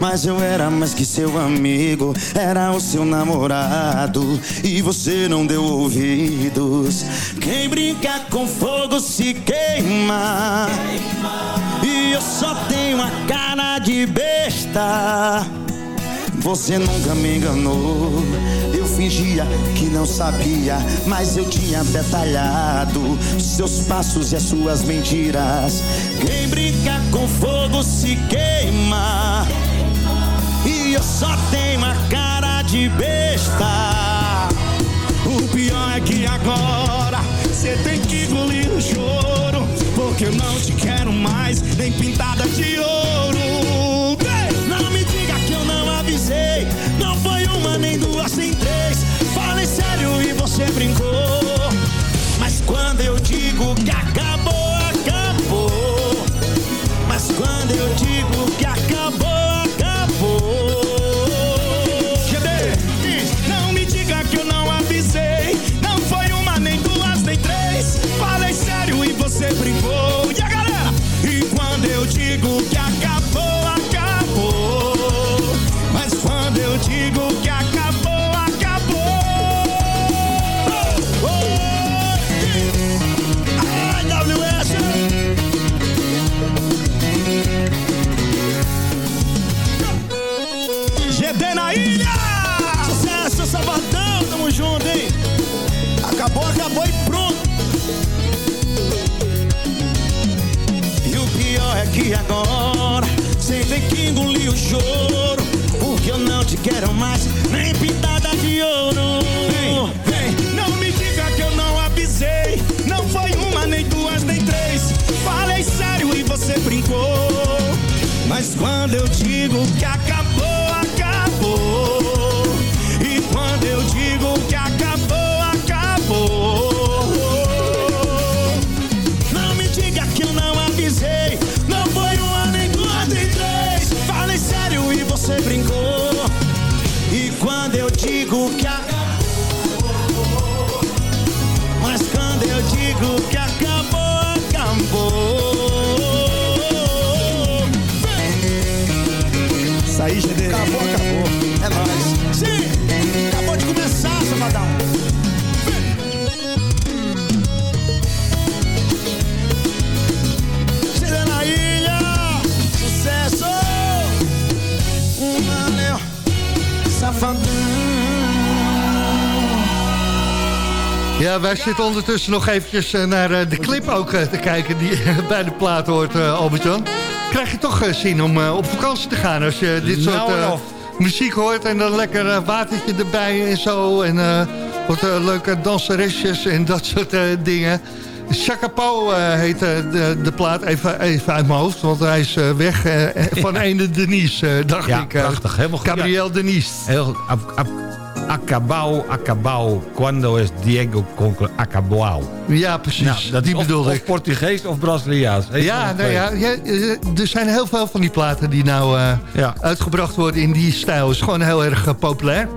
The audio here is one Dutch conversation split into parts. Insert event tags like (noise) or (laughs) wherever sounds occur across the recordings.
Mas eu era mais que seu amigo Era o seu namorado. E você não deu ouvidos. Quem brinca com fogo se queima. E eu só tenho a cara de besta. Você nunca me enganou. Eu fingia que não sabia Mas eu tinha detalhado Seus passos e as suas mentiras. Quem brinca com fogo se queima só tenho a cara de besta. O pior é que agora Você tem que engolir o choro Porque eu não te quero mais Nem pintada de ouro. Não me diga que eu não avisei Não foi uma, nem duas, nem três. Falei sério e você brincou. Mas quando eu digo que acabou, acabou Ja, wij zitten ondertussen nog eventjes eh, naar eh, de clip ook eh, te kijken die (laughs) bij de plaat hoort, Albert-Jan. Krijg je toch zin om op vakantie te gaan als je dit soort Nou, nou. muziek hoort en dan lekker watertje erbij en zo. En wat leuke danseresjes en dat soort dingen. Chacapo heet de, de plaat, even, even uit mijn hoofd, want hij is weg van (laughs) ene Denise, dacht Ja, ik. prachtig. Helemaal goed. Gabriel Denise. Heel goed. Ab- ab- Acabao, acabao. Quando es Diego acabao. Ja, precies. Nou, dat die of, bedoelde of ik. Portugees of Braziliaans. Ja, nou ja, ja, eh, er zijn heel veel van die platen die nou eh, Ja. uitgebracht worden in die stijl. is gewoon heel erg eh, populair.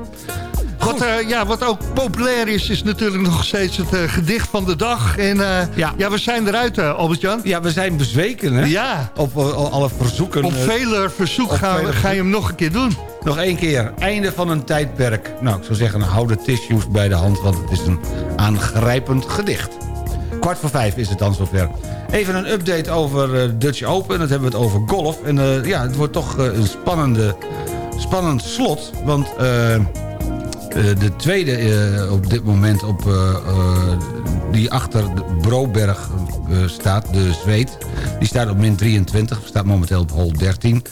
Wat, ja, wat ook populair is, is natuurlijk nog steeds het gedicht van de dag. En Ja. ja. we zijn eruit, Albert-Jan. Ja, we zijn bezweken, hè? Ja, Op alle verzoeken. op vele verzoek op gaan, vele ga je hem nog een keer doen. Nog één keer. Einde van een tijdperk. Nou, ik zou zeggen, hou de tissues bij de hand... want het is een aangrijpend gedicht. Kwart voor vijf is het dan zover. Even een update over eh, Dutch Open. Dat hebben we het over golf. En eh, ja, het wordt toch eh, een spannende, spannend slot. Want de tweede op dit moment op, die achter Broberg staat, de Zweed... die staat op min 23, staat momenteel op hole 13...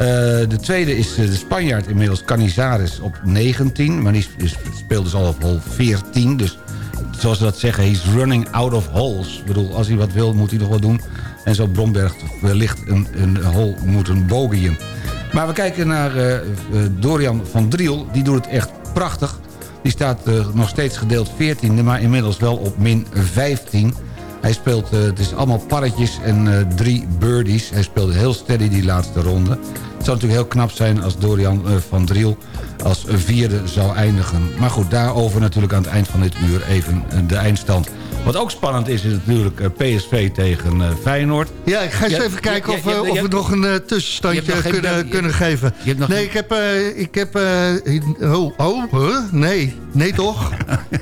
Eh, de tweede is eh, de Spanjaard inmiddels Canizares op 19. Maar die speelt dus al op hole 14. Dus zoals ze dat zeggen, he's running out of holes. Ik bedoel, als hij wat wil, moet hij nog wat doen. En zo Bromberg wellicht een, een hole moeten bogeyën. Maar we kijken naar eh, Dorian van Driel. Die doet het echt prachtig. Die staat nog steeds gedeeld 14e, maar inmiddels wel op min 15. Hij speelt, het is allemaal parretjes en drie birdies. Hij speelde heel steady die laatste ronde. Het zou natuurlijk heel knap zijn als Dorian eh, van Driel als vierde zou eindigen. Maar goed, daarover natuurlijk aan het eind van dit uur even eh, de eindstand. Wat ook spannend is, is natuurlijk eh, PSV tegen Feyenoord. Ja, ik ga eens even kijken of, we- nog een tussenstandje kunnen, kunnen geven. nee, ik heb... ik heb oh, oh, nee. Nee, toch? (laughs)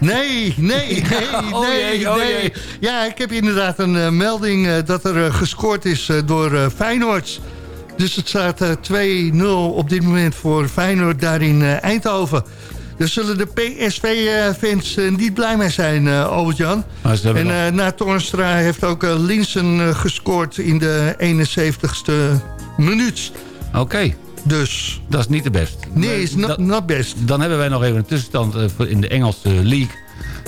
Nee, nee, nee, Oh nee, oh nee. Ja, ik heb inderdaad een melding dat er gescoord is door Feyenoord. Dus het staat eh, 2-0 op dit moment voor Feyenoord daar in eh, Eindhoven. Daar zullen de PSV-fans eh, niet blij mee zijn, eh Albert-Jan. En eh, na Toornstra heeft ook Linsen eh, gescoord in de 71ste minuut. Oké, Dus dat is niet de best. nee, is not, best. Dan hebben wij nog even een tussenstand eh, in de Engelse League.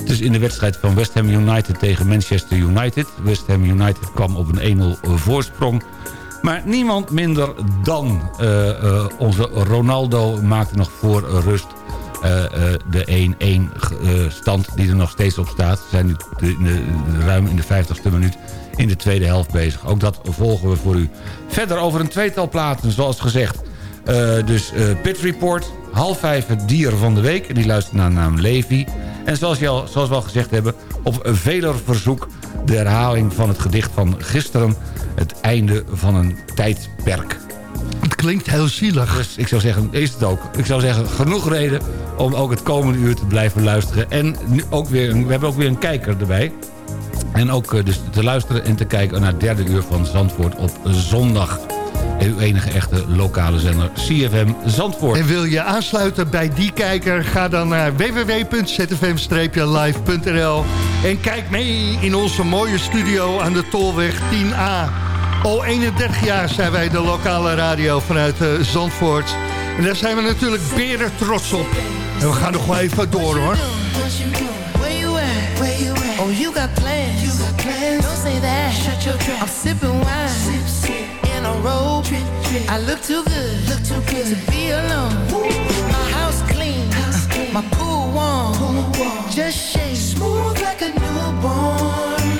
Dus in de wedstrijd van West Ham United tegen Manchester United. West Ham United kwam op een 1-0 voorsprong. Maar niemand minder dan eh, eh, onze Ronaldo maakte nog voor rust eh, de 1-1 eh, stand die er nog steeds op staat. We zijn nu ruim in de 50ste minuut in de tweede helft bezig. Ook dat volgen we voor u. Verder over een tweetal platen, zoals gezegd. Dus eh Pit Report, half vijf het dier van de week. Die luistert naar de naam Levi. En zoals, je al, zoals we al gezegd hebben, op veler verzoek... de herhaling van het gedicht van gisteren... het einde van een tijdperk. Het klinkt heel zielig. Dus ik zou zeggen, is het ook. Ik zou zeggen, genoeg reden om ook het komende uur te blijven luisteren. En nu ook weer, we hebben ook weer een kijker erbij. En ook eh, dus te luisteren en te kijken naar het derde uur van Zandvoort op zondag. En uw enige echte lokale zender CFM Zandvoort. En wil je aansluiten bij die kijker? Ga dan naar www.zfm-live.nl en kijk mee in onze mooie studio aan de Tolweg 10A. Al 31 jaar zijn wij de lokale radio vanuit eh, Zandvoort. En daar zijn we natuurlijk beren trots op. En we gaan nog wel even door hoor. Oh, you got plans. You got plans. Don't say that. Shut your trap. I'm sipping wine. Sip, sip. A drip. I look too good. Look too good to be alone. My house clean. My. Pool warm. Just shake. Smooth like a newborn.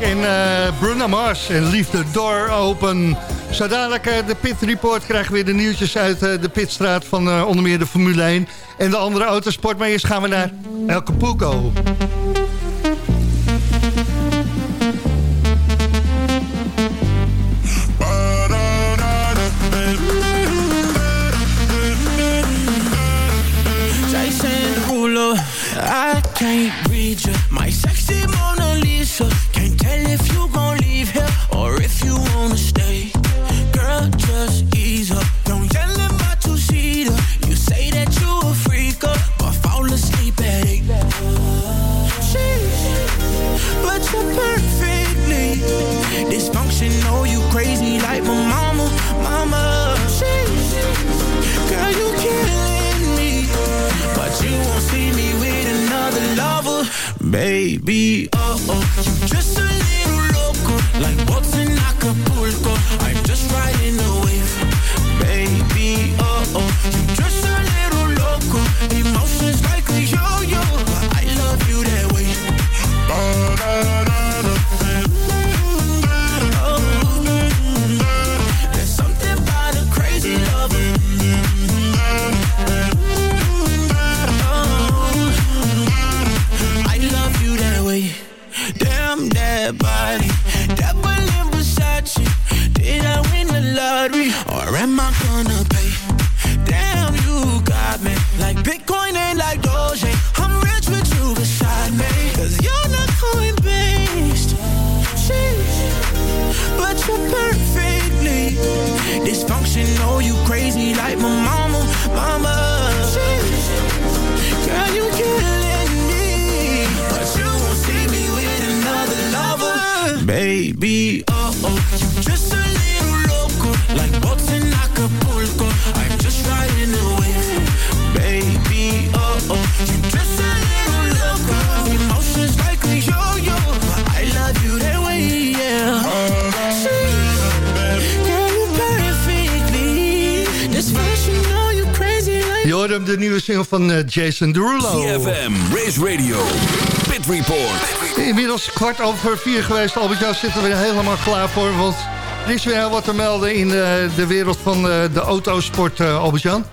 En uh, Bruno Mars en Leave the Door Open. Zo dadelijk uh, de Pit Report krijgen we weer de nieuwtjes uit de Pitstraat van onder meer de Formule 1 en de andere autosport. Maar eerst gaan we naar El Capuco. I can't read you. My sexy Mona Lisa. Van eh, Jason Derulo. CFM, Race Radio, Pit Report. Inmiddels kwart over vier geweest. Albert-Jan zitten we er helemaal klaar voor. Want er is weer wat te melden in de, de wereld van de, de autosport, uh, Albert-Jan.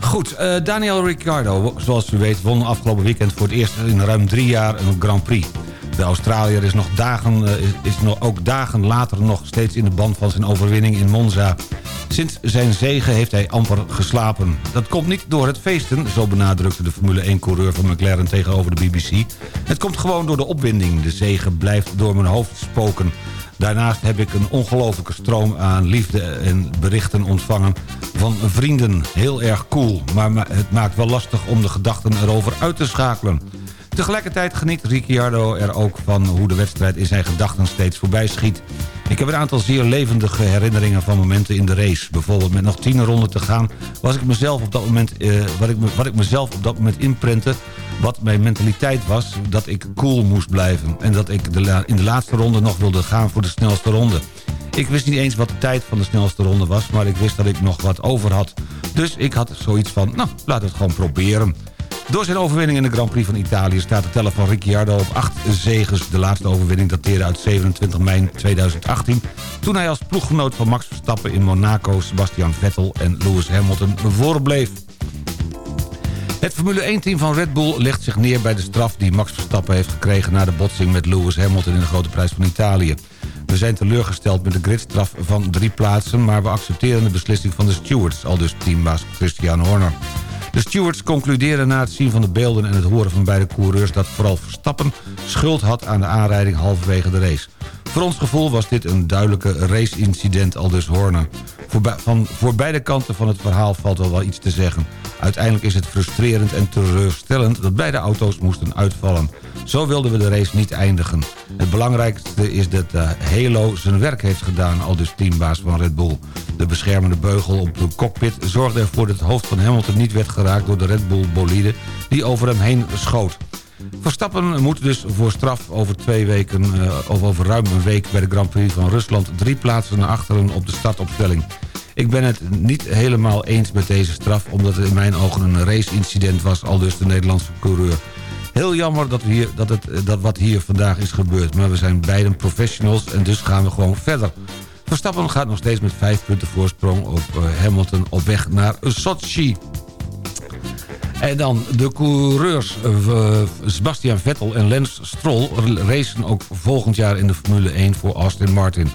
Goed, uh, Daniel Ricciardo, zoals u weet, won afgelopen weekend voor het eerst in ruim drie jaar een Grand Prix. De Australiër is, nog dagen, uh, is, is nog, ook dagen later nog steeds in de band van zijn overwinning in Monza. Sinds zijn zegen heeft hij amper geslapen. Dat komt niet door het feesten, zo benadrukte de Formule 1-coureur van McLaren tegenover de BBC. Het komt gewoon door de opwinding. De zegen blijft door mijn hoofd spoken. Daarnaast heb ik een ongelofelijke stroom aan liefde en berichten ontvangen van vrienden. Heel erg cool, maar het maakt wel lastig om de gedachten erover uit te schakelen. Tegelijkertijd geniet Ricciardo er ook van hoe de wedstrijd in zijn gedachten steeds voorbij schiet. Ik heb een aantal zeer levendige herinneringen van momenten in de race. Bijvoorbeeld met nog tien ronden te gaan was ik mezelf op dat moment, eh, wat, ik, wat ik mezelf op dat moment inprentte... wat mijn mentaliteit was, dat ik cool moest blijven. En dat ik de in de laatste ronde nog wilde gaan voor de snelste ronde. Ik wist niet eens wat de tijd van de snelste ronde was... maar ik wist dat ik nog wat over had. Dus ik had zoiets van, nou, laat het gewoon proberen. Door zijn overwinning in de Grand Prix van Italië staat de teller van Ricciardo op 8 zegens. De laatste overwinning dateerde uit 27 mei 2018... toen hij als ploeggenoot van Max Verstappen in Monaco... Sebastian Vettel en Lewis Hamilton voorbleef. Het Formule 1-team van Red Bull legt zich neer bij de straf... die Max Verstappen heeft gekregen na de botsing met Lewis Hamilton... in de Grote Prijs van Italië. We zijn teleurgesteld met de gridstraf van drie plaatsen... maar we accepteren de beslissing van de stewards... al dus teambaas Christian Horner. De stewards concluderen na het zien van de beelden en het horen van beide coureurs... dat vooral Verstappen schuld had aan de aanrijding halverwege de race. Voor ons gevoel was dit een duidelijke race-incident, al dus Horner. Voor, van, voor beide kanten van het verhaal valt wel wel iets te zeggen. Uiteindelijk is het frustrerend en teleurstellend dat beide auto's moesten uitvallen. Zo wilden we de race niet eindigen. Het belangrijkste is dat uh, Halo zijn werk heeft gedaan, al dus teambaas van Red Bull. De beschermende beugel op de cockpit zorgde ervoor dat het hoofd van Hamilton niet werd geraakt door de Red Bull bolide die over hem heen schoot. Verstappen moet dus voor straf over twee weken, uh, of over ruim een week bij de Grand Prix van Rusland drie plaatsen naar achteren op de startopstelling. Ik ben het niet helemaal eens met deze straf... omdat het in mijn ogen een race-incident was... al dus de Nederlandse coureur. Heel jammer dat, hier, dat, het, dat wat hier vandaag is gebeurd. Maar we zijn beiden professionals en dus gaan we gewoon verder. Verstappen gaat nog steeds met vijf punten voorsprong op Hamilton op weg naar Sochi. En dan de coureurs uh, Sebastian Vettel en Lance Stroll... racen ook volgend jaar in de Formule 1 voor Aston Martin.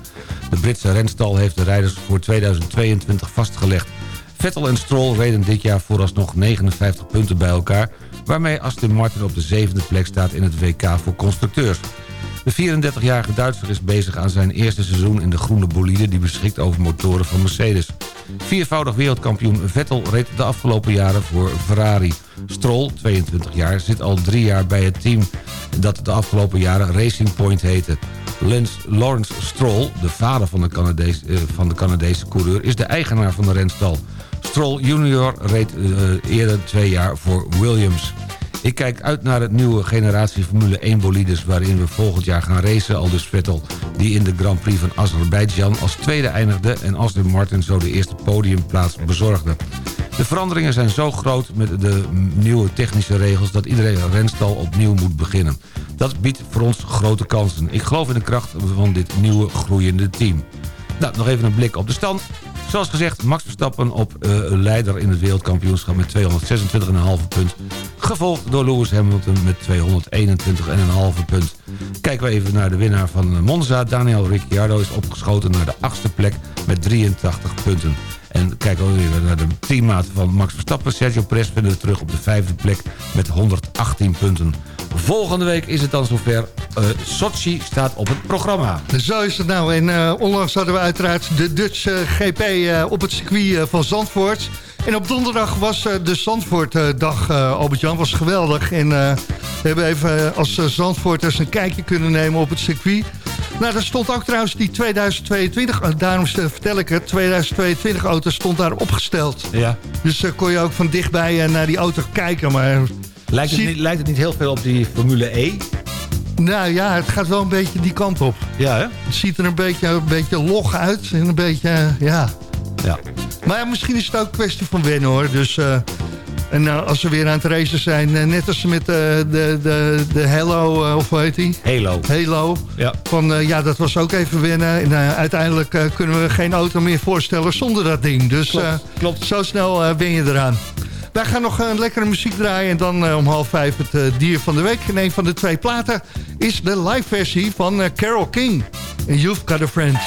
De Britse renstal heeft de rijders voor 2022 vastgelegd. Vettel en Stroll reden dit jaar vooralsnog 59 punten bij elkaar... waarmee Aston Martin op de zevende plek staat in het WK voor constructeurs. De 34-jarige Duitser is bezig aan zijn eerste seizoen in de groene bolide... die beschikt over motoren van Mercedes. Viervoudig wereldkampioen Vettel reed de afgelopen jaren voor Ferrari. Stroll, 22 jaar, zit al drie jaar bij het team... dat de afgelopen jaren Racing Point heette. Lawrence Stroll, de vader van de, Canadees, eh, van de Canadese coureur... is de eigenaar van de renstal. Stroll junior reed uh, eerder twee jaar voor Williams. Ik kijk uit naar het nieuwe generatie Formule 1 bolides... waarin we volgend jaar gaan racen, aldus Vettel... die in de Grand Prix van Azerbeidzjan als tweede eindigde... en Aston Martin zo de eerste podiumplaats bezorgde. De veranderingen zijn zo groot met de nieuwe technische regels... dat iedereen een renstal opnieuw moet beginnen. Dat biedt voor ons grote kansen. Ik geloof in de kracht van dit nieuwe groeiende team. Nou, nog even een blik op de stand. Zoals gezegd, Max Verstappen op uh, leider in het wereldkampioenschap met 226,5 punt. Gevolgd door Lewis Hamilton met 221,5 punt. Kijken we even naar de winnaar van Monza. Daniel Ricciardo is opgeschoten naar de achtste plek met 83 punten. En kijken we weer naar de teammaat van Max Verstappen. Sergio Perez vinden we terug op de vijfde plek met 118 punten. Volgende week is het dan zover. Uh, Sochi staat op het programma. Zo is het nou. En uh, onlangs hadden we uiteraard de Dutch uh, GP op het circuit van Zandvoort. En op donderdag was de Zandvoortdag, Albert-Jan, was geweldig. En we hebben even als Zandvoorters een kijkje kunnen nemen op het circuit. Nou, daar stond ook trouwens die 2022, daarom vertel ik het, 2022 auto stond daar opgesteld. Ja. Dus kon je ook van dichtbij naar die auto kijken, maar Lijkt het, niet, lijkt het niet heel veel op die Formule E? Nou ja, het gaat wel een beetje die kant op. Ja, hè? Het ziet er een beetje, een beetje log uit en een beetje, ja. ja. Maar ja, misschien is het ook een kwestie van wennen hoor. Dus, uh, en uh, als ze weer aan het racen zijn, net als ze met de, de, de Halo, of hoe heet die? Halo. Halo. Ja. Van, ja, dat was ook even wennen. En uiteindelijk kunnen we geen auto meer voorstellen zonder dat ding. Dus klopt, klopt. zo snel ben je eraan. Wij gaan nog een lekkere muziek draaien. En dan uh, om half vijf het uh, dier van de week. En een van de twee platen is de live versie van uh, Carol King. You've Got a Friend.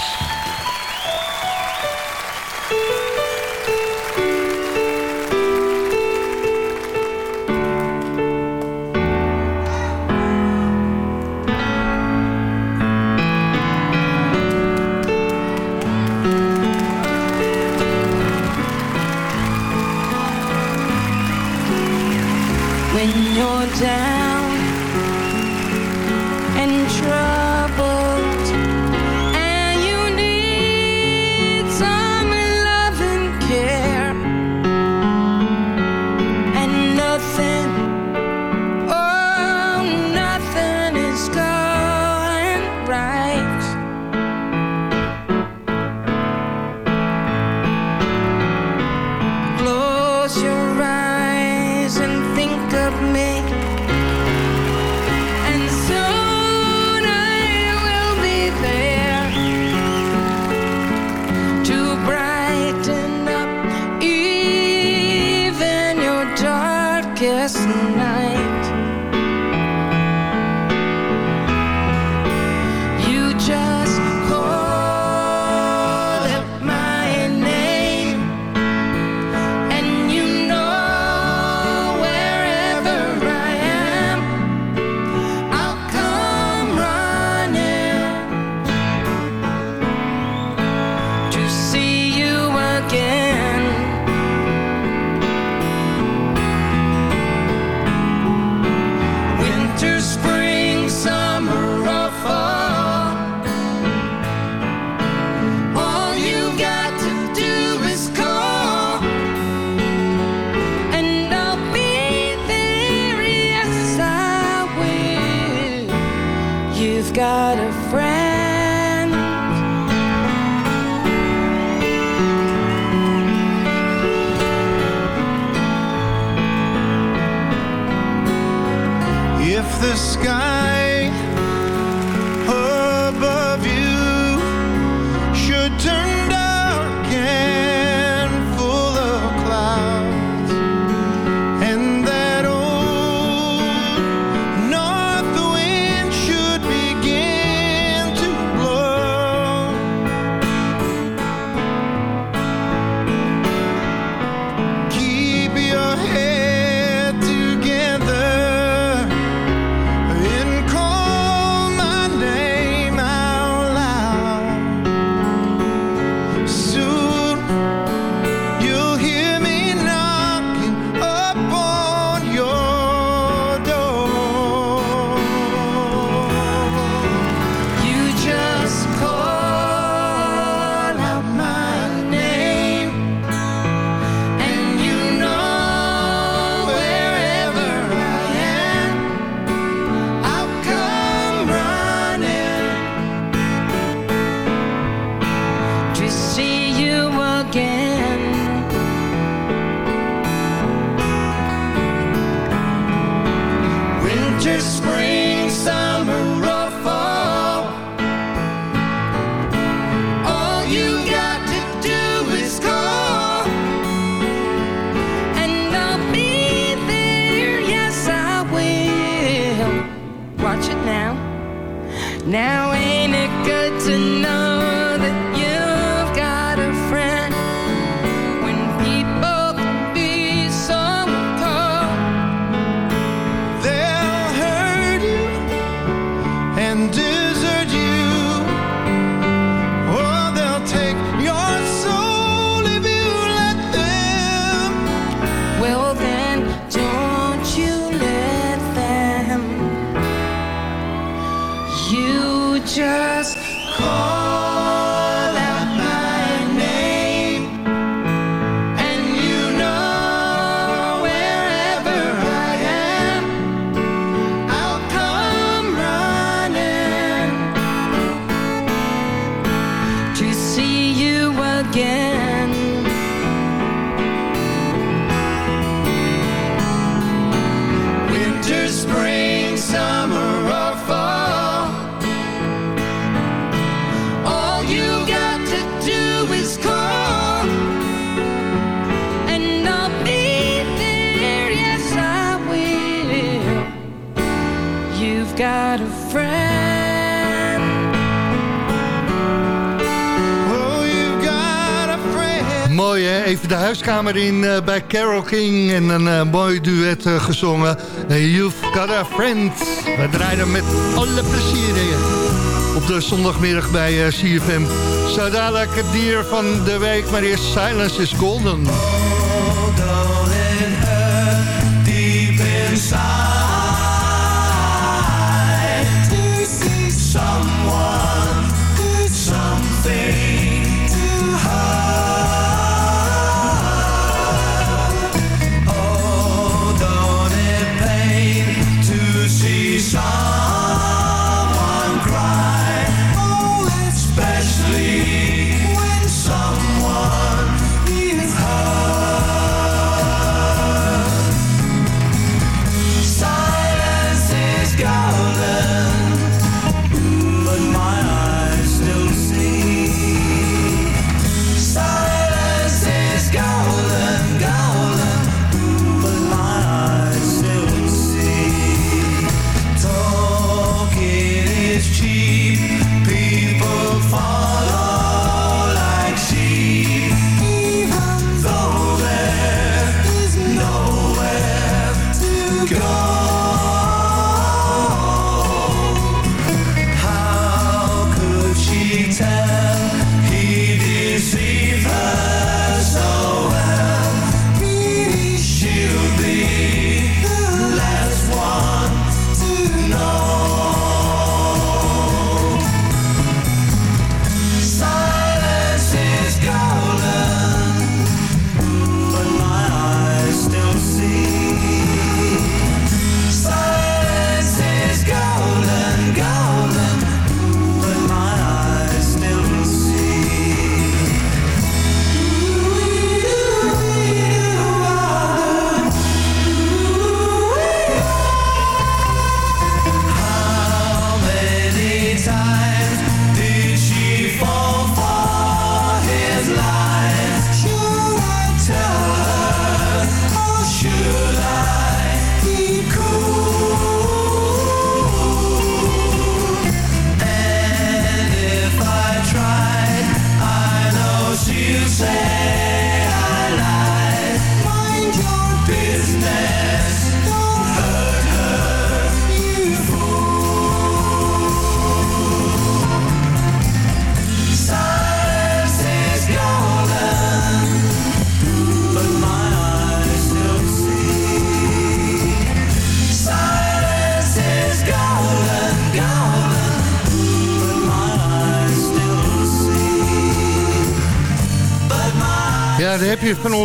Even de huiskamer in uh, bij Carol King en een uh, mooi duet uh, gezongen. You've got a friend. We draaien met alle plezier op de zondagmiddag bij CFM. Zo dadelijk het dier van de week, maar eerst Silence is Golden.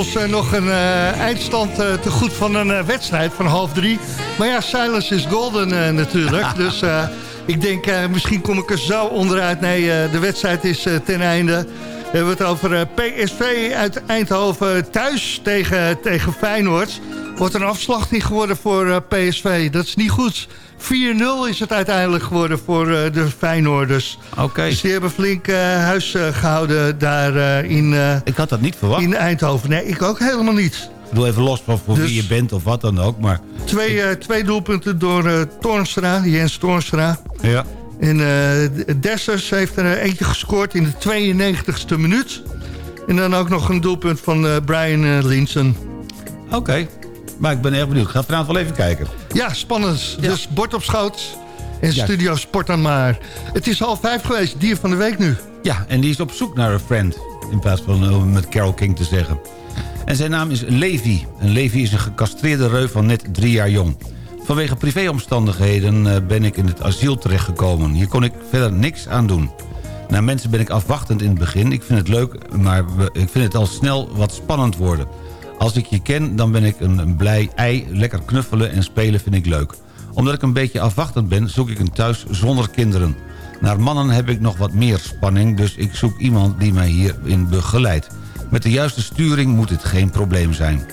Ons nog een eindstand te goed van een wedstrijd van half drie. Maar ja, silence is golden natuurlijk. (laughs) dus ik denk, misschien kom ik er zo onderuit. Nee, de wedstrijd is ten einde. We hebben het over PSV uit Eindhoven thuis tegen, tegen Feyenoord. Wordt een afslachting geworden voor PSV. Dat is niet goed. 4-0 is het uiteindelijk geworden voor uh, de Feyenoorders. Oké. Dus die hebben flink uh, huis uh, gehouden daar in... ik had dat niet verwacht. In Eindhoven. Nee, ik ook helemaal niet. Ik doe even los van voor dus wie je bent of wat dan ook. Maar... Twee, twee doelpunten door Toornstra, Jens Toornstra. Ja. En Dessers heeft er eentje gescoord in de 92e minuut. En dan ook nog een doelpunt van Brian Linsen. Oké. Maar ik ben erg benieuwd. Ik ga vanavond wel even kijken. Ja, spannend. Dus bord op schoot en Studio Sport aan maar. Het is half vijf geweest, dier van de week nu. Ja, en die is op zoek naar een friend. In plaats van uh, met Carol King te zeggen. En zijn naam is Levi. En Levi is een gecastreerde reu van net drie jaar jong. Vanwege privéomstandigheden uh, ben ik in het asiel terechtgekomen. Hier kon ik verder niks aan doen. Naar mensen ben ik afwachtend in het begin. Ik vind het leuk, maar ik vind het al snel wat spannend worden. Als ik je ken, dan ben ik een blij ei. Lekker knuffelen en spelen vind ik leuk. Omdat ik een beetje afwachtend ben, zoek ik een thuis zonder kinderen. Naar mannen heb ik nog wat meer spanning, dus ik zoek iemand die mij hierin begeleidt. Met de juiste sturing moet het geen probleem zijn.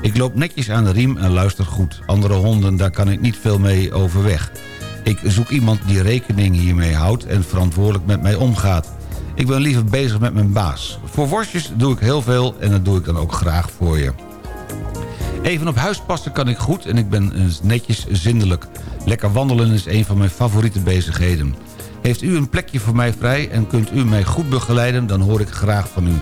Ik loop netjes aan de riem en luister goed. Andere honden, daar kan ik niet veel mee overweg. Ik zoek iemand die rekening hiermee houdt en verantwoordelijk met mij omgaat. Ik ben liever bezig met mijn baas. Voor worstjes doe ik heel veel en dat doe ik dan ook graag voor je. Even op huis passen kan ik goed en ik ben netjes zindelijk. Lekker wandelen is een van mijn favoriete bezigheden. Heeft u een plekje voor mij vrij en kunt u mij goed begeleiden... dan hoor ik graag van u.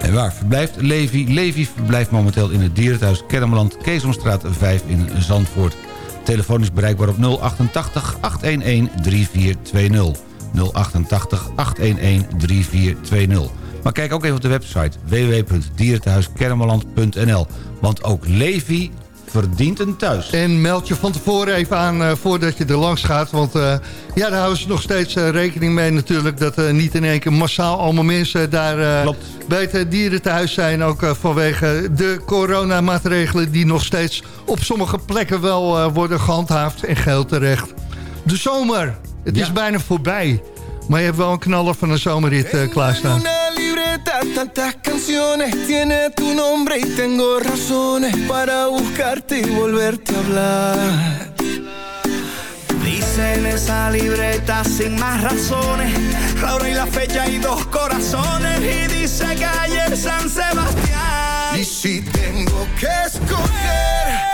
En waar verblijft Levi? Levi verblijft momenteel in het dierenthuis Kermeland... Keesomstraat 5 in Zandvoort. Telefoon is bereikbaar op 088 811 3420. 088 811 3420. Maar kijk ook even op de website www.dierenthuiskermeland.nl. Want ook Levi verdient een thuis. En meld je van tevoren even aan uh, voordat je er langs gaat. Want uh, ja, daar houden ze nog steeds uh, rekening mee natuurlijk... dat niet in één keer massaal allemaal mensen daar bij het dierenthuis zijn. Ook vanwege de coronamaatregelen die nog steeds op sommige plekken wel worden gehandhaafd. En geld terecht. De zomer, het is bijna voorbij. Maar je hebt wel een knaller van een zomerrit uh, klaarstaan. tantas canciones tiene tu nombre y tengo razones para buscarte y volverte a hablar. Dice en esa libreta sin más razones, la hora y la fecha y dos corazones y dice calle San Sebastián. Y si tengo que escoger,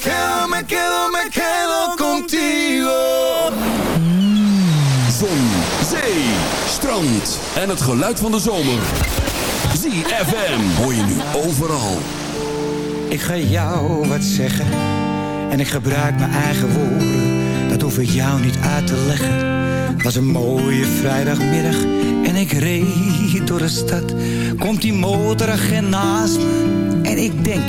quedo, me quedo, me quedo contigo. Zon, zee, strand en het geluid van de zomer. ZFM hoor je nu overal. Ik ga jou wat zeggen en ik gebruik mijn eigen woorden. Dat hoef ik jou niet uit te leggen. Het was een mooie vrijdagmiddag en ik reed door de stad. Komt die motoragent naast me en ik denk.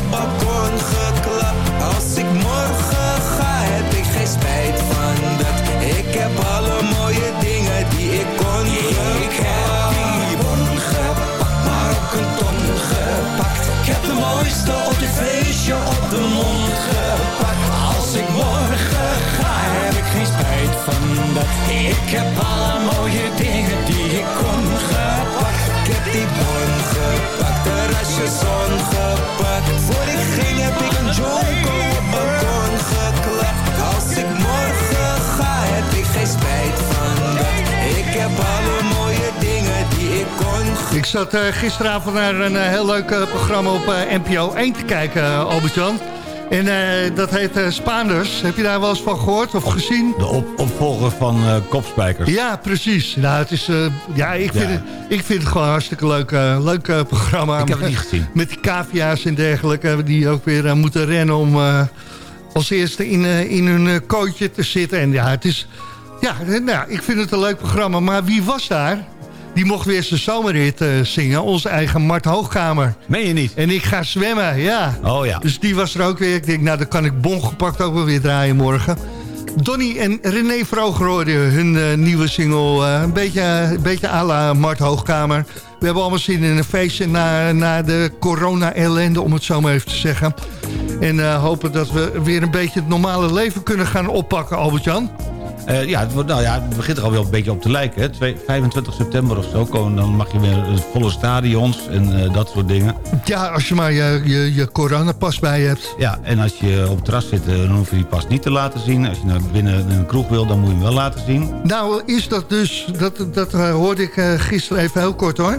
heb alle mooie dingen die ik kon gepakt. Ik heb die bon gepakt, de rasje zon gepakt Voor ik ging heb ik een jonko op balkon geklapt Als ik morgen ga, heb ik geen spijt van dat Ik heb alle mooie dingen die ik kon Ik zat eh, gisteravond naar een eh, heel leuk eh, programma op NPO 1 te kijken, Albert-Jan. En eh, dat heet eh, Spaanders. Heb je daar wel eens van gehoord of gezien? De op opvolger van eh, Kopspijkers. Ja, precies. Nou, het is, ja, ik, vind Ja. Het, ik vind het gewoon een hartstikke leuk, leuk programma. Ik heb het niet gezien. Met die cavia's en dergelijke, die ook weer moeten rennen om als eerste in, in hun kootje te zitten. En ja, het is, ja, nou, ik vind het een leuk programma. Maar wie was daar? Die mocht weer zijn zomerhit eh, zingen. Onze eigen Mart Hoogkamer. Meen je niet? En ik ga zwemmen, ja. Oh ja. Dus die was er ook weer. Ik denk, nou, dan kan ik bon gepakt ook wel weer draaien morgen. Donny en René Vroger hoorden hun eh, nieuwe single. eh, een beetje, een beetje à la Mart Hoogkamer. We hebben allemaal zin in een feestje na, na de corona-ellende, om het zo maar even te zeggen. En hopen dat we weer een beetje het normale leven kunnen gaan oppakken, Albert-Jan. Eh, ja, het, wordt- nou ja, het begint er alweer een beetje op te lijken. Hè. Twee- 25 september of zo komen, dan mag je weer eh, volle stadions en eh, dat soort dingen. Ja, als je maar je, je, je coronapas bij je hebt. Ja, en als je op het terras zit, dan hoef je die pas niet te laten zien. Als je naar binnen in een kroeg wil, dan moet je hem wel laten zien. Nou, is dat dus, dat, dat hoorde ik gisteren, even heel kort hoor.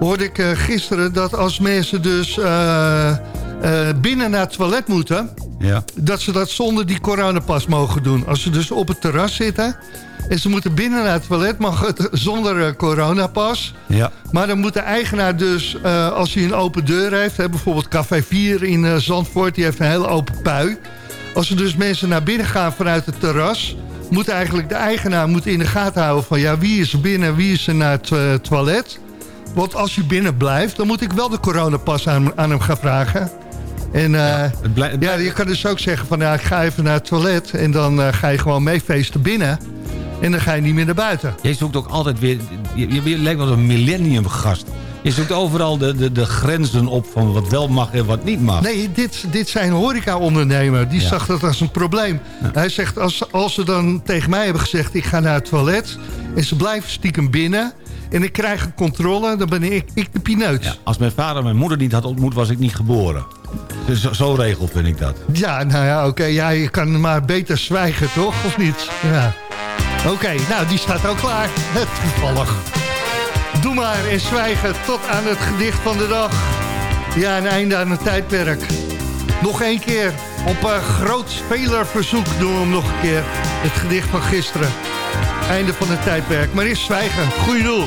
Hoorde ik gisteren dat als mensen dus eh, binnen naar het toilet moeten... Ja. dat ze dat zonder die coronapas mogen doen. Als ze dus op het terras zitten en ze moeten binnen naar het toilet... mag het zonder eh, coronapas. Ja. Maar dan moet de eigenaar dus, eh, als hij een open deur heeft... Hè, bijvoorbeeld Café 4 in eh, Zandvoort, die heeft een hele open pui. Als er dus mensen naar binnen gaan vanuit het terras... moet eigenlijk de eigenaar moet in de gaten houden van... ja, wie is er binnen, wie is er naar het toilet... Want als je binnen blijft, dan moet ik wel de coronapas aan, aan hem gaan vragen. En eh, het blij- het ja, je kan dus ook zeggen van ja, ik ga even naar het toilet en dan eh, ga je gewoon meefeesten binnen. En dan ga je niet meer naar buiten. Jij zoekt ook altijd weer... Je, je, je lijkt wel een millenniumgast. Je zoekt overal de, de, de grenzen op van wat wel mag en wat niet mag. Nee, dit, dit zijn horeca-ondernemer. Die Ja. zag dat als een probleem. Hij zegt, als, als ze dan tegen mij hebben gezegd... ik ga naar het toilet en ze blijven stiekem binnen... en ik krijg een controle, dan ben ik, ik de pineut. Ja, als mijn vader mijn moeder niet had ontmoet, was ik niet geboren. Dus zo, regel vind ik dat. nou ja, oké. ja, je kan maar beter zwijgen, toch? Of niet? Ja. Oké, nou, die staat ook klaar. Toevallig. Doe maar en zwijgen tot aan het gedicht van de dag. Ja, een einde aan het tijdperk. Nog één keer. Op een groot spelerverzoek doen we hem nog een keer. Het gedicht van gisteren. Einde van het tijdperk. Maar eerst zwijgen. Goeie doel.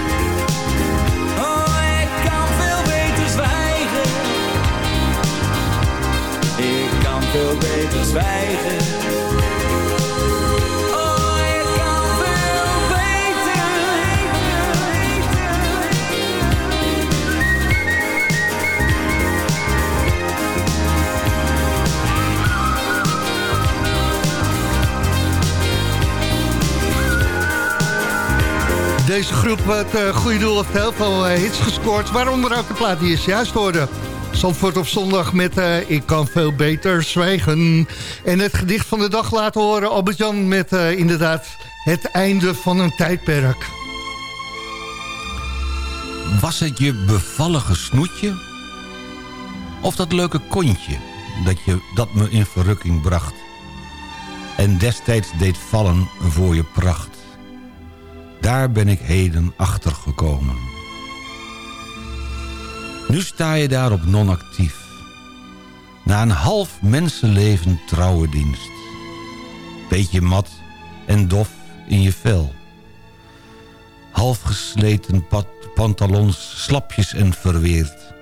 veel beter zwijgen Oh, ik kan veel beter Deze groep, het uh, goede doel, heeft heel veel eh, hits gescoord. Waaronder ook de plaat die is juist hoorde. Zandvoort op zondag met eh, Ik kan veel beter zwijgen. En het gedicht van de dag laten horen. Albert-Jan met eh, inderdaad het einde van een tijdperk. Was het je bevallige snoetje? Of dat leuke kontje dat, je, dat me in verrukking bracht? En destijds deed vallen voor je pracht. Daar ben ik heden achter gekomen. Nu sta je daar op non-actief. Na een half mensenleven trouwe dienst. Beetje mat, en dof in je vel. Halfgesleten pantalons, slapjes en verweerd.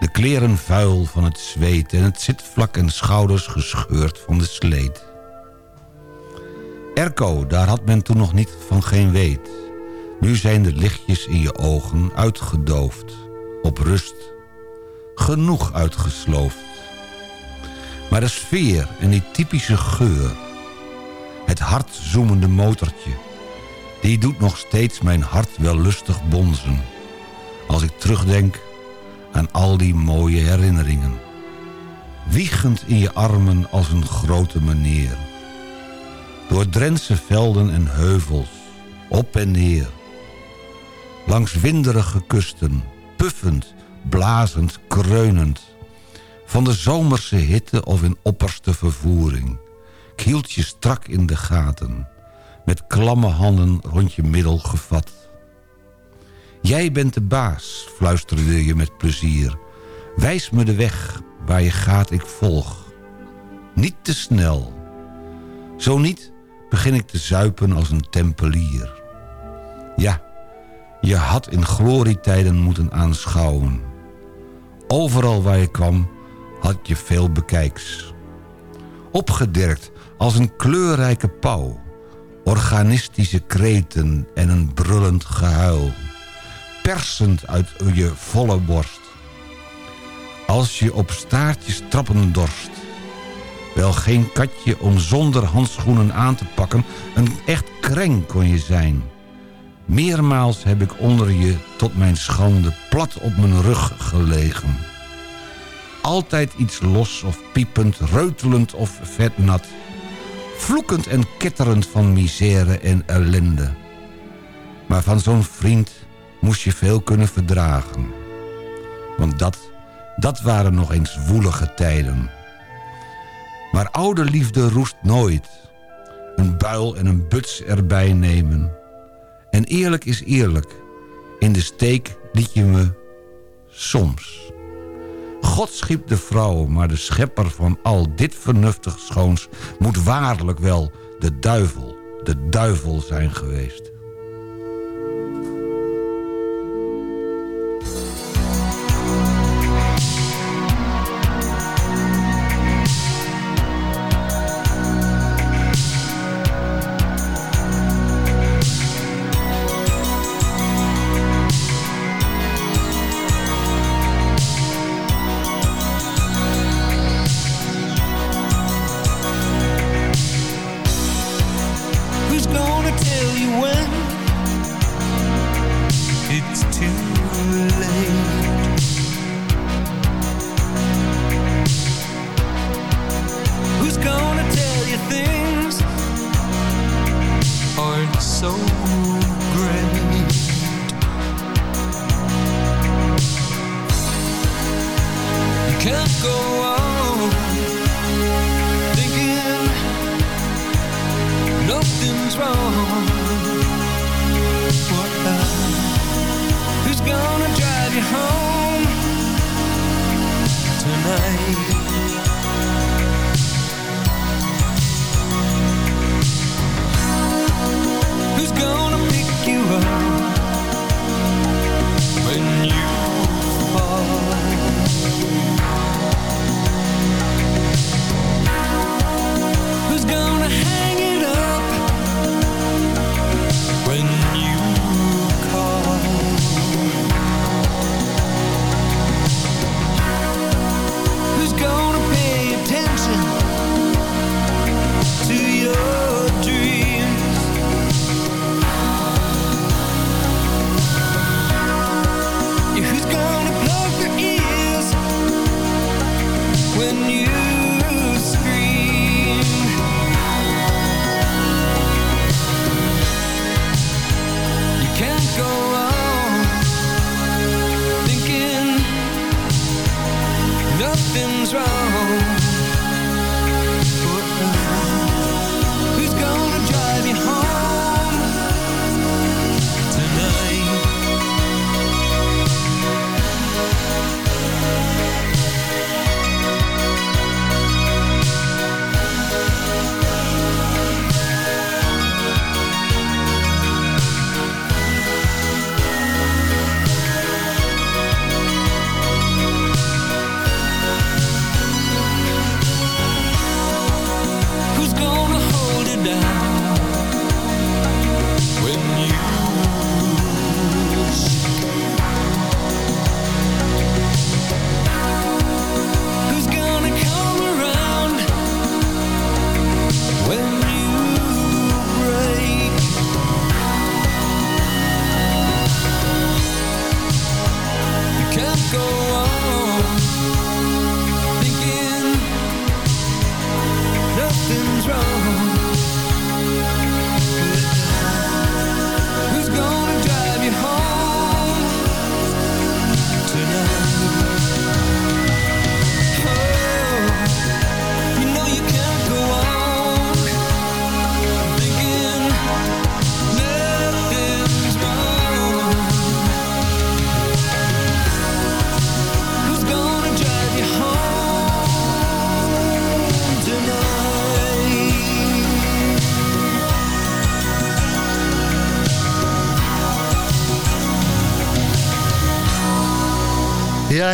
De kleren vuil van het zweet en het zitvlak en schouders gescheurd van de sleet. Erko, daar had men toen nog niet van geen weet. Nu zijn de lichtjes in je ogen uitgedoofd. Op rust. Genoeg uitgesloofd. Maar de sfeer en die typische geur. Het hartzoemende motortje. Die doet nog steeds mijn hart wel lustig bonzen. Als ik terugdenk aan al die mooie herinneringen. Wiegend in je armen als een grote meneer. Door Drentse velden en heuvels, op en neer. Langs winderige kusten, puffend, blazend, kreunend. Van de zomerse hitte of in opperste vervoering. Ik hield je strak in de gaten, met klamme handen rond je middel gevat. Jij bent de baas, fluisterde je met plezier. Wijs me de weg, waar je gaat ik volg. Niet te snel. Zo niet begin ik te zuipen als een tempelier. Ja, je had in glorietijden moeten aanschouwen. Overal waar je kwam, had je veel bekijks. Opgedirkt als een kleurrijke pauw. Organistische kreten en een brullend gehuil. Persend uit je volle borst. Als je op staartjes trappen dorst. Wel geen katje om zonder handschoenen aan te pakken. Een echt kreng kon je zijn. Meermaals heb ik onder je tot mijn schande plat op mijn rug gelegen. Altijd iets los of piepend, reutelend of vetnat. Vloekend en ketterend van misère en ellende. Maar van zo'n vriend moest je veel kunnen verdragen. Want dat, dat waren nog eens woelige tijden. Maar oude liefde roest nooit. Een buil en een buts erbij nemen. En eerlijk is eerlijk. In de steek liet je me soms. God schiep de vrouw, maar de schepper van al dit vernuftig schoons... moet waarlijk wel de duivel, de duivel zijn geweest.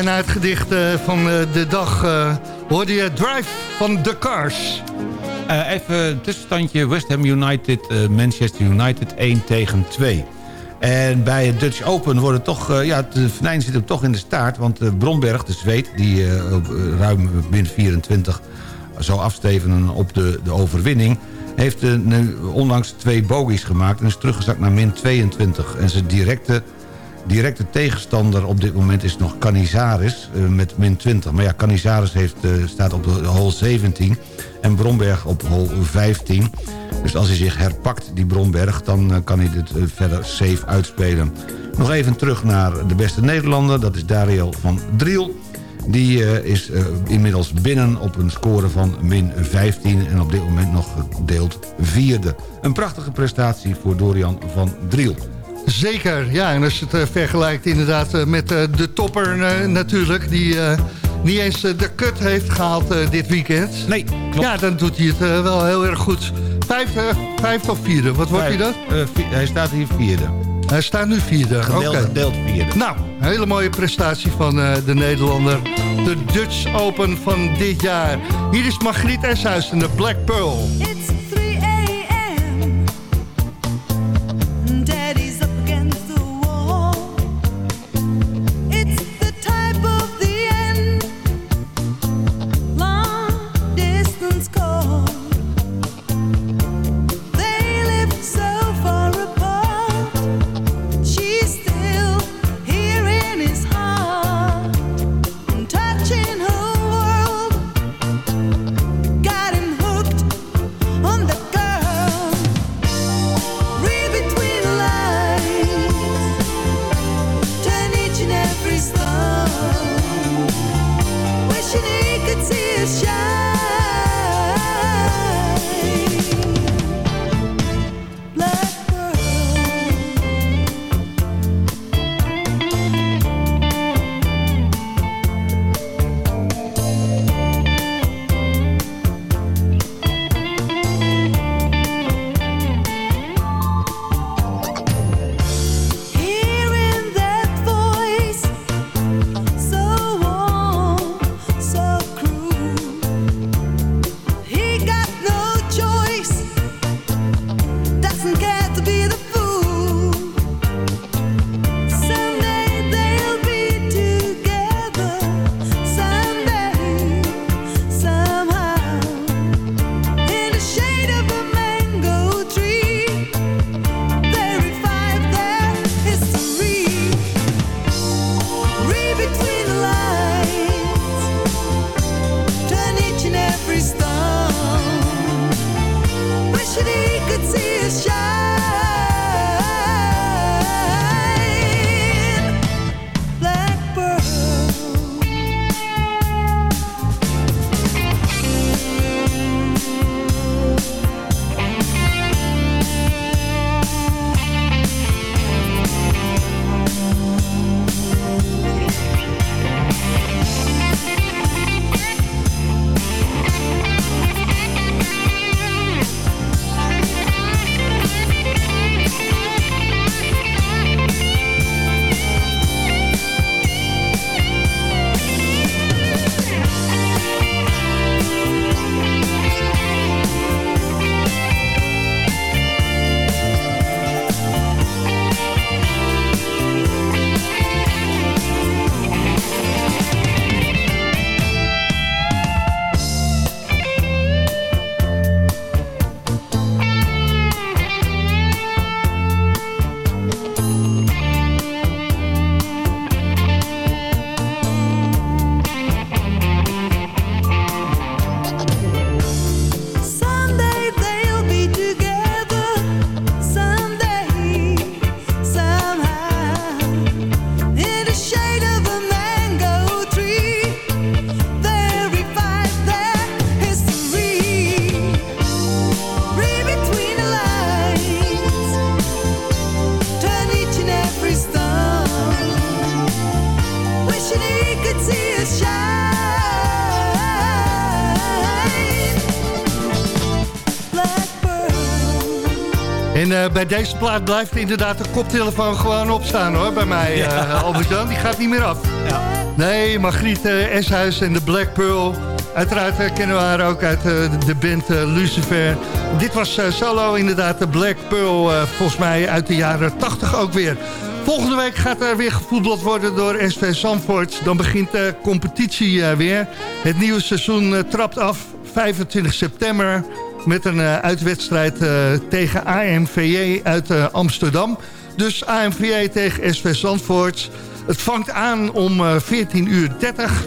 Ja, na het gedicht eh, van eh, de dag uh, hoorde je Drive van The Cars. even een tussenstandje. West Ham United, Manchester United 1 tegen 2. En bij het Dutch Open worden toch... ja, de venijn zit hem toch in de staart. Want Bromberg, de Zweed, die ruim min 24 zou afstevenen op de, de overwinning... heeft nu onlangs twee bogies gemaakt en is teruggezakt naar min 22. En zijn directe directe tegenstander op dit moment is nog Canizares uh, met min 20. Maar ja, Canizares heeft, uh, staat op de hole 17 en Bromberg op hole 15. Dus als hij zich herpakt, die Bromberg, dan uh, kan hij dit verder safe uitspelen. Nog even terug naar de beste Nederlander, dat is Dariel van Driel. Die is inmiddels binnen op een score van min 15 en op dit moment nog gedeeld vierde. Een prachtige prestatie voor Dorian van Driel. Zeker, ja. En als je het uh, vergelijkt inderdaad uh, met uh, de topper natuurlijk... die niet eens de kut heeft gehaald dit weekend. Nee, klopt. Ja, dan doet hij het wel heel erg goed. Vijfde, vijfde of vierde, wat wordt hij dat? hij staat hier vierde. Hij staat nu vierde. Gedeeld, okay. gedeeld vierde. Nou, een hele mooie prestatie van de Nederlander. De Dutch Open van dit jaar. Hier is Margriet Eshuis en de Black Pearl. Bij deze plaat blijft inderdaad de koptelefoon gewoon opstaan hoor, bij mij, ja. Albert-Jan. Die gaat niet meer af. Ja. Nee, Margriet Eshuis en de Black Pearl... Uiteraard uh, kennen we haar ook uit uh, de band uh, Lucifer. Dit was solo inderdaad de Black Pearl, volgens mij uit de jaren 80 ook weer. Volgende week gaat er weer gevoetbald worden door SV Zandvoort. Dan begint de competitie weer. Het nieuwe seizoen trapt af 25 september met een uitwedstrijd tegen AMVJ uit Amsterdam. Dus AMVJ tegen SV Zandvoort. Het vangt aan om 14.30 uur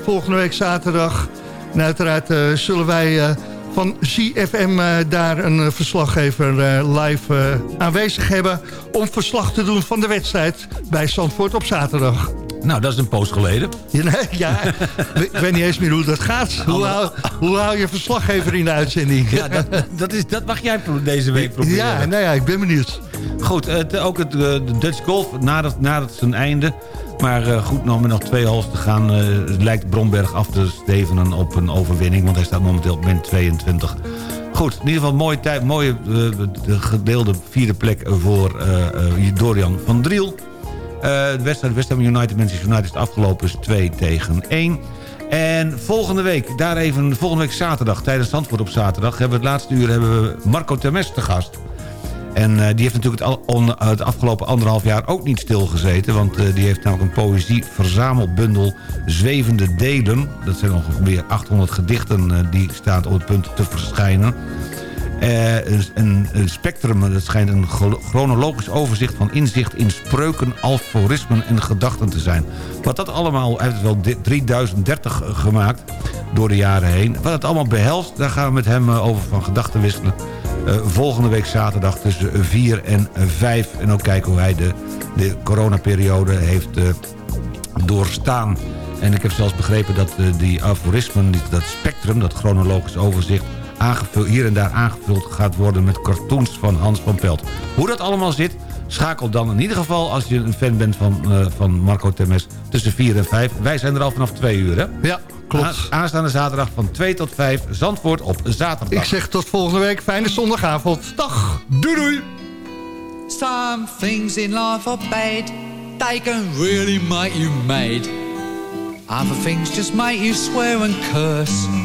volgende week zaterdag... En uiteraard zullen wij van CFM eh, daar een verslaggever live aanwezig hebben... om verslag te doen van de wedstrijd bij Zandvoort op zaterdag. Nou, dat is een poos geleden. Ja, nee, ja (laughs) ik weet niet eens meer hoe dat gaat. Hoe hou, hoe hou je verslaggever in de uitzending? Ja, dat, dat, is, dat mag jij deze week proberen. Ja, nou ja, ik ben benieuwd. Goed, het, ook het de Dutch Golf nadat, nadat zijn einde... Maar uh, goed, nog met nog twee holes te gaan... Uh, lijkt Bromberg af te stevenen op een overwinning. Want hij staat momenteel op min 22. Goed, in ieder geval mooie, tijd, mooie uh, gedeelde vierde plek voor Dorian van Driel. De wedstrijd West Ham United Manchester United is afgelopen is 2 tegen 1. En volgende week, daar even, volgende week zaterdag, tijdens Zandvoort op zaterdag... hebben we het laatste uur hebben we Marco Termes te gast. En uh, die heeft natuurlijk het, al, het, afgelopen anderhalf jaar ook niet stilgezeten. Want uh, die heeft namelijk een poëzie-verzamelbundel Zwevende Delen. Dat zijn ongeveer 800 gedichten die staan op het punt te verschijnen. Een, een, spectrum, dat schijnt een chronologisch overzicht van inzicht in spreuken, alforismen en gedachten te zijn. Wat dat allemaal, hij heeft wel 3030 gemaakt door de jaren heen. Wat het allemaal behelst, daar gaan we met hem over van gedachten wisselen uh, volgende week zaterdag tussen 4 en 5. En ook kijken hoe hij de, de coronaperiode heeft doorstaan. En ik heb zelfs begrepen dat die aforismen, dat spectrum, dat chronologisch overzicht... Aangevuld, hier en daar aangevuld gaat worden met cartoons van Hans van Pelt. Hoe dat allemaal zit, schakel dan in ieder geval... als je een fan bent van, uh, van Marco Temes tussen 4 en 5. Wij zijn er al vanaf 2 uur, hè? Ja, klopt. aanstaande zaterdag van 2 tot 5. Zandvoort op zaterdag. Ik zeg tot volgende week. Fijne zondagavond. Dag. Doei doei. Some things in life are bad. They can really make you mad. Other things just make you swear and curse.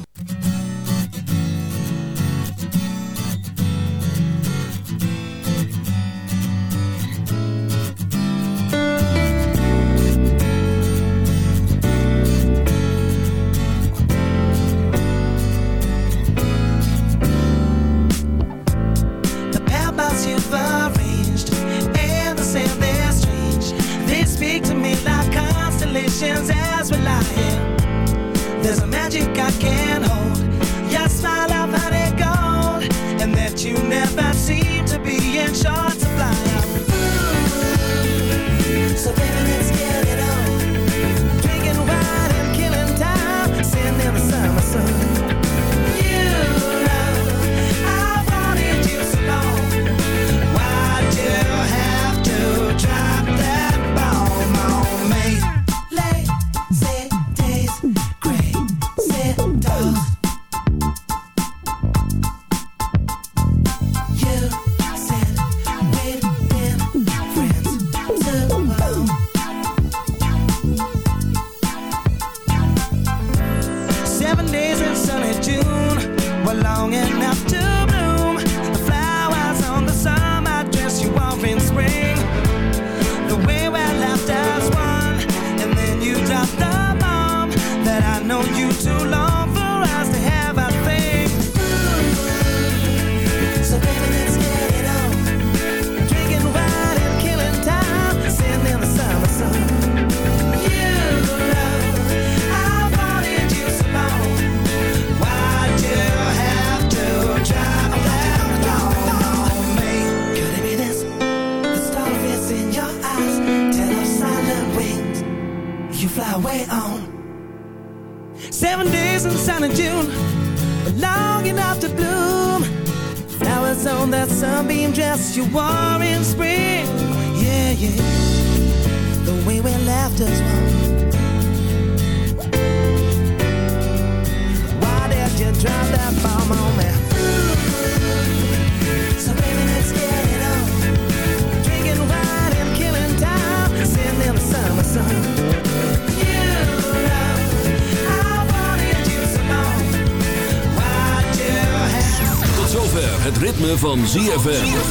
emotions as we lie lying. There's a magic I can't hold. Your smile, I've had it gold, and that you never seem to be in short. You wore in spring. Yeah, yeah. The way we left us wrong. Why did you drop that bomb on and killing time, sitting in the summer zover het ritme van ZFM.